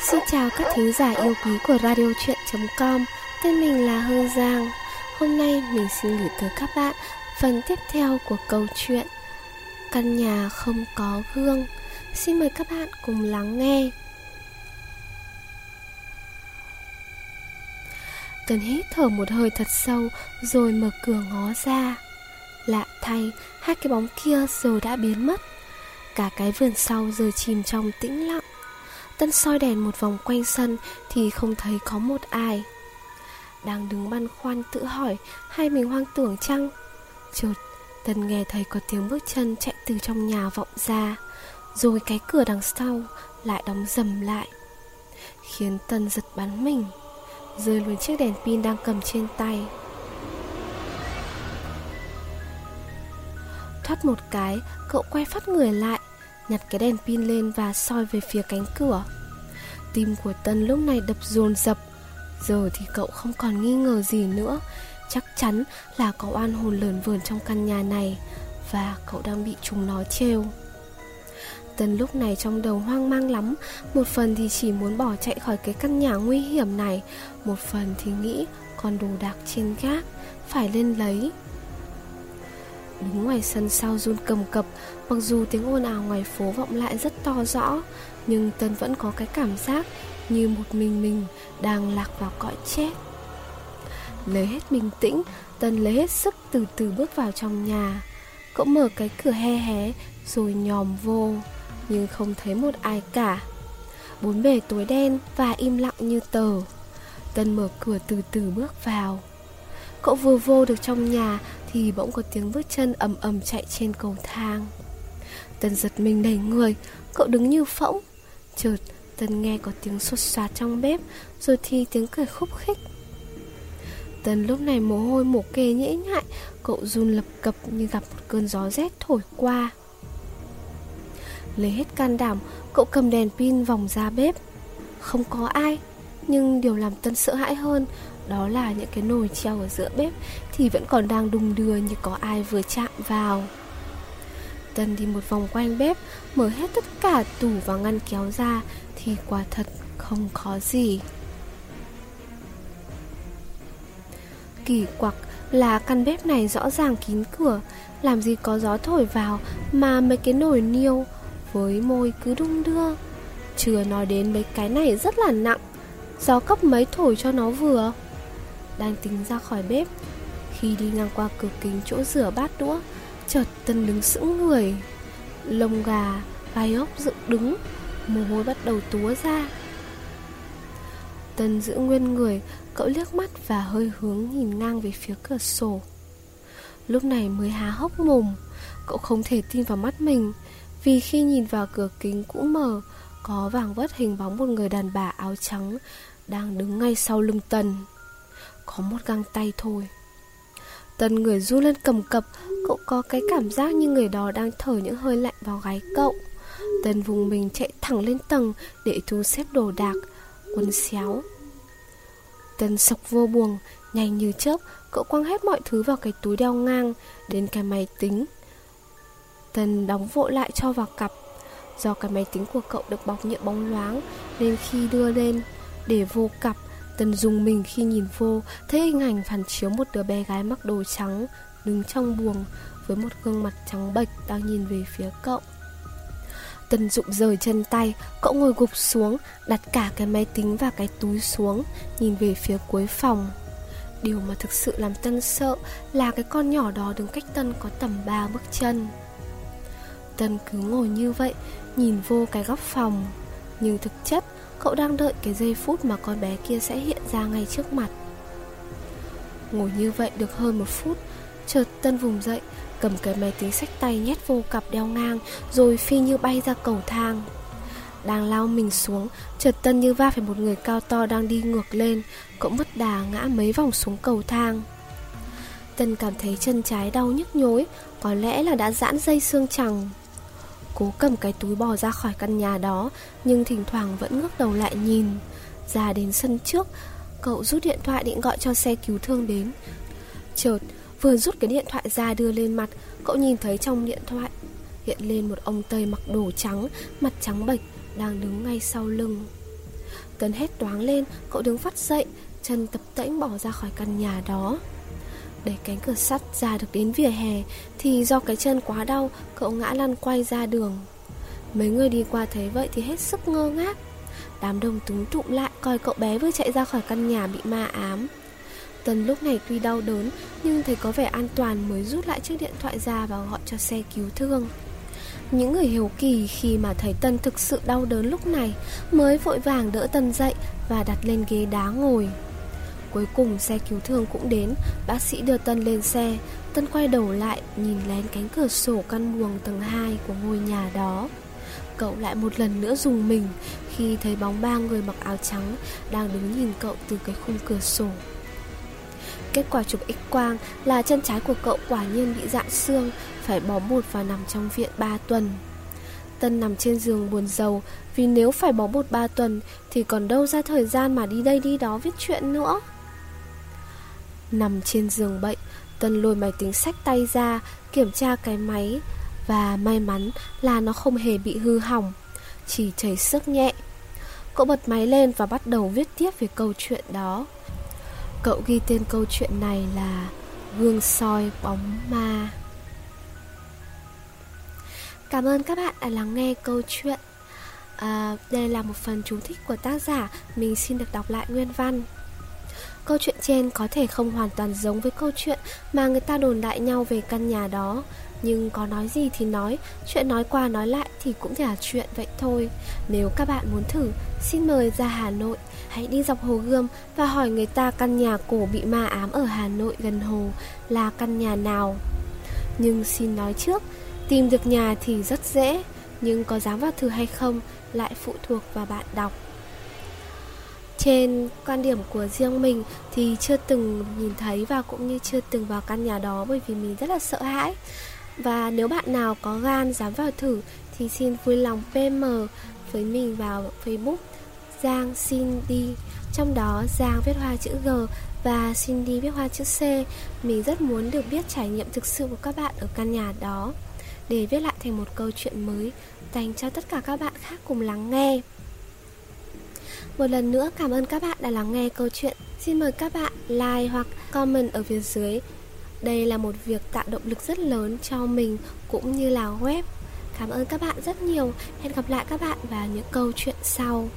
Xin chào các thính giả yêu quý của Radio Chuyện.com Tên mình là Hương Giang. Hôm nay mình xin gửi tới các bạn phần tiếp theo của câu chuyện Căn nhà không có gương. Xin mời các bạn cùng lắng nghe. Cần hít thở một hơi thật sâu Rồi mở cửa ngó ra. Lạ thay, Hai cái bóng kia giờ đã biến mất. Cả cái vườn sau giờ chìm trong tĩnh lặng. Tân soi đèn một vòng quanh sân Thì không thấy có một ai. Đang đứng băn khoăn tự hỏi, Hay mình hoang tưởng chăng? Chợt, Tân nghe thấy có tiếng bước chân chạy từ trong nhà vọng ra, Rồi cái cửa đằng sau Lại đóng dầm lại, Khiến Tân giật bắn mình, Rơi luôn chiếc đèn pin đang cầm trên tay. Thoát một cái, Cậu quay phát người lại. Nhặt cái đèn pin lên và soi về phía cánh cửa. Tim của Tân lúc này đập dồn dập. Giờ thì cậu không còn nghi ngờ gì nữa. Chắc chắn là có oan hồn lởn vởn trong căn nhà này Và cậu đang bị chúng nó trêu. Tân lúc này trong đầu hoang mang lắm. Một phần thì chỉ muốn bỏ chạy khỏi cái căn nhà nguy hiểm này. Một phần thì nghĩ còn đồ đạc trên gác Phải lên lấy. Đứng ngoài sân sau run cầm cập, Mặc dù tiếng ồn ào ngoài phố vọng lại rất to rõ, Nhưng Tân vẫn có cái cảm giác Như một mình mình đang lạc vào cõi chết. Lấy hết bình tĩnh, Tân lấy hết sức từ từ bước vào trong nhà. Cậu mở cái cửa he hé, Rồi nhòm vô, Nhưng không thấy một ai cả. Bốn bề tối đen và im lặng như tờ. Tân mở cửa từ từ bước vào. Cậu vừa vô được trong nhà thì bỗng có tiếng bước chân ầm ầm chạy trên cầu thang. Tân giật mình đẩy người, Cậu đứng như phỗng. Chợt Tân nghe có tiếng sột soạt trong bếp, Rồi thì tiếng cười khúc khích. Tân lúc này mồ hôi mồ kê nhễ nhại, Cậu run lập cập như gặp một cơn gió rét thổi qua. Lấy hết can đảm, Cậu cầm đèn pin vòng ra bếp. Không có ai nhưng điều làm Tân sợ hãi hơn Đó là những cái nồi treo ở giữa bếp Thì vẫn còn đang đùng đưa như có ai vừa chạm vào. Tân đi một vòng quanh bếp, Mở hết tất cả tủ và ngăn kéo ra Thì quả thật không có gì. Kỳ quặc là căn bếp này rõ ràng kín cửa, Làm gì có gió thổi vào Mà mấy cái nồi niêu Với môi cứ đung đưa. Chưa nói đến mấy cái này rất là nặng Gió cấp mấy thổi cho nó vừa? Đang tính ra khỏi bếp. Khi đi ngang qua cửa kính chỗ rửa bát đũa Chợt Tân đứng sững người. Lông gà, gai ốc dựng đứng Mồ hôi bắt đầu túa ra. Tân giữ nguyên người Cậu liếc mắt và hơi hướng nhìn ngang về phía cửa sổ. Lúc này mới há hốc mồm Cậu không thể tin vào mắt mình Vì khi nhìn vào cửa kính cũ mờ có vàng vất hình bóng một người đàn bà áo trắng Đang đứng ngay sau lưng Tân. Có một găng tay thôi. Tân người run lên cầm cập, Cậu có cái cảm giác như người đó đang thở những hơi lạnh vào gáy cậu. Tân vùng mình chạy thẳng lên tầng Để thu xếp đồ đạc, Quần xéo. Tân sọc vô buồng, Nhanh như chớp, Cậu quăng hết mọi thứ vào cái túi đeo ngang Đến cái máy tính. Tân đóng vội lại cho vào cặp. Do cái máy tính của cậu được bọc nhựa bóng loáng Nên khi đưa lên Để vô cặp tần dùng mình khi nhìn vô, Thấy hình ảnh phản chiếu một đứa bé gái mặc đồ trắng Đứng trong buồng Với một gương mặt trắng bệch Đang nhìn về phía cậu. Tần dụng rời chân tay, Cậu ngồi gục xuống, Đặt cả cái máy tính và cái túi xuống, Nhìn về phía cuối phòng. Điều mà thực sự làm Tân sợ Là cái con nhỏ đó đứng cách Tân có tầm 3 bước chân. Tân cứ ngồi như vậy, Nhìn vô cái góc phòng. Nhưng thực chất, Cậu đang đợi cái giây phút mà con bé kia sẽ hiện ra ngay trước mặt. Ngồi như vậy được hơn một phút, Chợt Tân vùng dậy, Cầm cái máy tính sách tay nhét vô cặp đeo ngang, Rồi phi như bay ra cầu thang. Đang lao mình xuống, Chợt Tân như va phải một người cao to đang đi ngược lên, Cậu mất đà ngã mấy vòng xuống cầu thang. Tân cảm thấy chân trái đau nhức nhối, Có lẽ là đã giãn dây xương chằng. Cố cầm cái túi bò ra khỏi căn nhà đó, Nhưng thỉnh thoảng vẫn ngước đầu lại nhìn. Ra đến sân trước, Cậu rút điện thoại định gọi cho xe cứu thương đến. Chợt, Vừa rút cái điện thoại ra đưa lên mặt, Cậu nhìn thấy trong điện thoại Hiện lên một ông Tây mặc đồ trắng, Mặt trắng bệch, đang đứng ngay sau lưng. Tấn hét toáng lên, Cậu đứng phát dậy, Chân tập tễnh bỏ ra khỏi căn nhà đó. Đẩy cánh cửa sắt ra được đến vỉa hè, Thì do cái chân quá đau, Cậu ngã lăn quay ra đường. Mấy người đi qua thấy vậy thì hết sức ngơ ngác. Đám đông túng tụm lại, Coi cậu bé vừa chạy ra khỏi căn nhà bị ma ám. Tần lúc này tuy đau đớn, Nhưng thấy có vẻ an toàn mới rút lại chiếc điện thoại ra và gọi cho xe cứu thương. Những người hiếu kỳ khi mà thấy Tân thực sự đau đớn lúc này mới vội vàng đỡ Tân dậy và đặt lên ghế đá ngồi. Cuối cùng xe cứu thương cũng đến, bác sĩ đưa Tân lên xe. Tân quay đầu lại, nhìn lén cánh cửa sổ căn buồng tầng 2 của ngôi nhà đó. Cậu lại một lần nữa dùng mình khi thấy bóng ba người mặc áo trắng đang đứng nhìn cậu từ cái khung cửa sổ. Kết quả chụp x-quang là chân trái của cậu quả nhiên bị dạn xương, phải bó bột và nằm trong viện 3 tuần. Tân nằm trên giường buồn giàu vì nếu phải bó bột 3 tuần thì còn đâu ra thời gian mà đi đây đi đó viết chuyện nữa. Nằm trên giường bệnh, Tân lôi máy tính sách tay ra, kiểm tra cái máy và may mắn là nó không hề bị hư hỏng, chỉ chảy sức nhẹ. Cậu bật máy lên và bắt đầu viết tiếp về câu chuyện đó. Cậu ghi tên câu chuyện này là Gương soi bóng ma Cảm ơn các bạn đã lắng nghe câu chuyện à, Đây là một phần chú thích của tác giả Mình xin được đọc lại nguyên văn Câu chuyện trên có thể không hoàn toàn giống với câu chuyện mà người ta đồn đại nhau về căn nhà đó. Nhưng có nói gì thì nói, chuyện nói qua nói lại thì cũng là chuyện vậy thôi. Nếu các bạn muốn thử, xin mời ra Hà Nội. Hãy đi dọc Hồ Gươm và hỏi người ta căn nhà cổ bị ma ám ở Hà Nội gần hồ là căn nhà nào. Nhưng xin nói trước, tìm được nhà thì rất dễ Nhưng có dám vào thử hay không lại phụ thuộc vào bạn đọc trên quan điểm của riêng mình thì chưa từng nhìn thấy và cũng như chưa từng vào căn nhà đó bởi vì mình rất là sợ hãi. Và nếu bạn nào có gan dám vào thử thì xin vui lòng PM với mình vào Facebook Giang Cindy Trong đó Giang viết hoa chữ G và Cindy viết hoa chữ C. Mình rất muốn được biết trải nghiệm thực sự của các bạn ở căn nhà đó. Để viết lại thành một câu chuyện mới Dành cho tất cả các bạn khác cùng lắng nghe một lần nữa cảm ơn các bạn đã lắng nghe câu chuyện. Xin mời các bạn like hoặc comment ở phía dưới. Đây là một việc tạo động lực rất lớn cho mình cũng như là web. Cảm ơn các bạn rất nhiều. Hẹn gặp lại các bạn vào những câu chuyện sau.